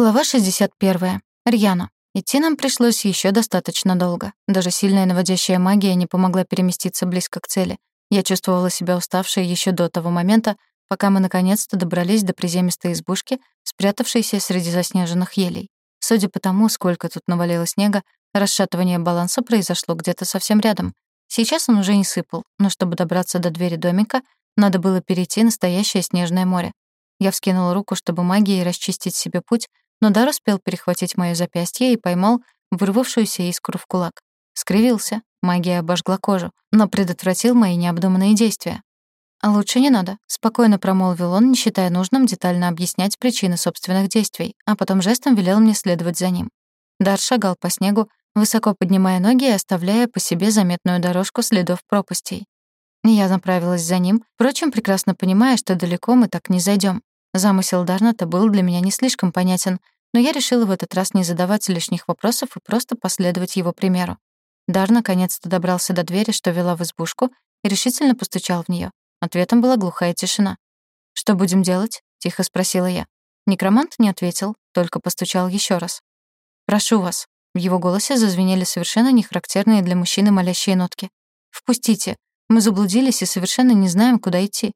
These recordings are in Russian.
Глава 61. Рьяна. Идти нам пришлось еще достаточно долго. Даже сильная наводящая магия не помогла переместиться близко к цели. Я чувствовала себя уставшей еще до того момента, пока мы наконец-то добрались до приземистой избушки, спрятавшейся среди заснеженных елей. Судя по тому, сколько тут навалило снега, расшатывание баланса произошло где-то совсем рядом. Сейчас он уже не сыпал, но чтобы добраться до двери домика, надо было перейти настоящее снежное море. Я вскинула руку, чтобы магией расчистить себе путь, но Дар успел перехватить моё запястье и поймал вырвавшуюся искру в кулак. Скривился, магия обожгла кожу, но предотвратил мои необдуманные действия. «А лучше не надо», — спокойно промолвил он, не считая нужным детально объяснять причины собственных действий, а потом жестом велел мне следовать за ним. Дар шагал по снегу, высоко поднимая ноги и оставляя по себе заметную дорожку следов пропастей. Я направилась за ним, впрочем, прекрасно понимая, что далеко мы так не зайдем. Замысел Дарната был для меня не слишком понятен, но я решила в этот раз не задавать лишних вопросов и просто последовать его примеру. Дар наконец-то добрался до двери, что вела в избушку, и решительно постучал в нее. Ответом была глухая тишина. «Что будем делать?» — тихо спросила я. Некромант не ответил, только постучал еще раз. «Прошу вас». В его голосе зазвенели совершенно нехарактерные для мужчины молящие нотки. «Впустите. Мы заблудились и совершенно не знаем, куда идти.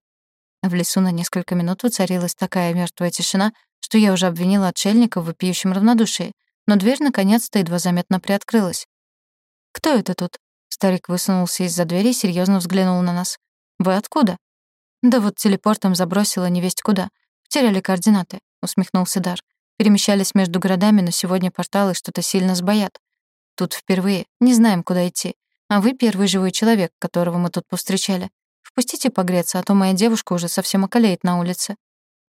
В лесу на несколько минут воцарилась такая мертвая тишина, что я уже обвинила отшельника в вопиющем равнодушии, но дверь наконец-то едва заметно приоткрылась. «Кто это тут?» Старик высунулся из-за двери и серьёзно взглянул на нас. «Вы откуда?» «Да вот телепортом забросила невесть куда. Потеряли координаты», — усмехнулся Дар. «Перемещались между городами, но сегодня порталы что-то сильно сбоят. Тут впервые. Не знаем, куда идти. А вы первый живой человек, которого мы тут повстречали. Впустите погреться, а то моя девушка уже совсем околеет на улице».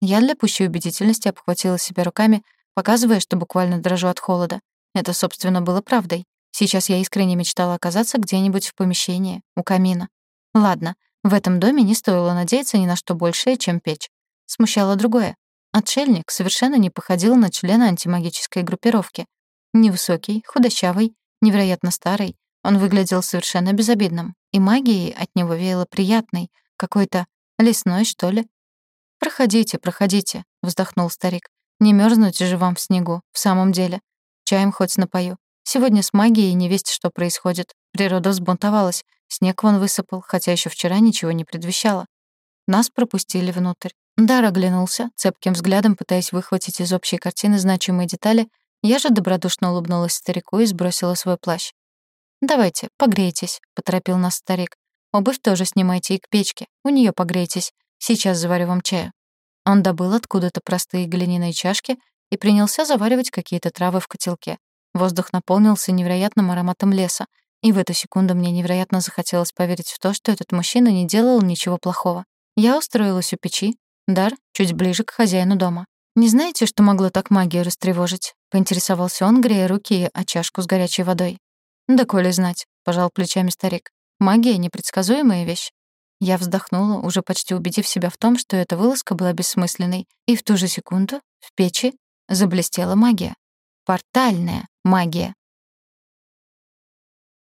Я для пущей убедительности обхватила себя руками, показывая, что буквально дрожу от холода. Это, собственно, было правдой. Сейчас я искренне мечтала оказаться где-нибудь в помещении, у камина. Ладно, в этом доме не стоило надеяться ни на что большее, чем печь. Смущало другое. Отшельник совершенно не походил на члена антимагической группировки. Невысокий, худощавый, невероятно старый, он выглядел совершенно безобидным, и магией от него веяло приятной, какой-то лесной, что ли. «Проходите, проходите», — вздохнул старик. «Не мёрзнуть же вам в снегу, в самом деле. Чаем хоть напою. Сегодня с магией не весть, что происходит. Природа взбунтовалась, снег вон высыпал, хотя ещё вчера ничего не предвещало. Нас пропустили внутрь. Дар оглянулся, цепким взглядом пытаясь выхватить из общей картины значимые детали, я же добродушно улыбнулась старику и сбросила свой плащ. «Давайте, погрейтесь», — поторопил нас старик. «Обувь тоже снимайте и к печке. У нее погрейтесь. Сейчас заварю вам чаю». Он добыл откуда-то простые глиняные чашки и принялся заваривать какие-то травы в котелке. Воздух наполнился невероятным ароматом леса, и в эту секунду мне невероятно захотелось поверить в то, что этот мужчина не делал ничего плохого. Я устроилась у печи, Дар чуть ближе к хозяину дома. «Не знаете, что могло так магию растревожить?» — поинтересовался он, грея руки о чашку с горячей водой. «Да коли знать», — пожал плечами старик. «Магия — непредсказуемая вещь». Я вздохнула, уже почти убедив себя в том, что эта вылазка была бессмысленной, и в ту же секунду в печи заблестела магия. Портальная магия.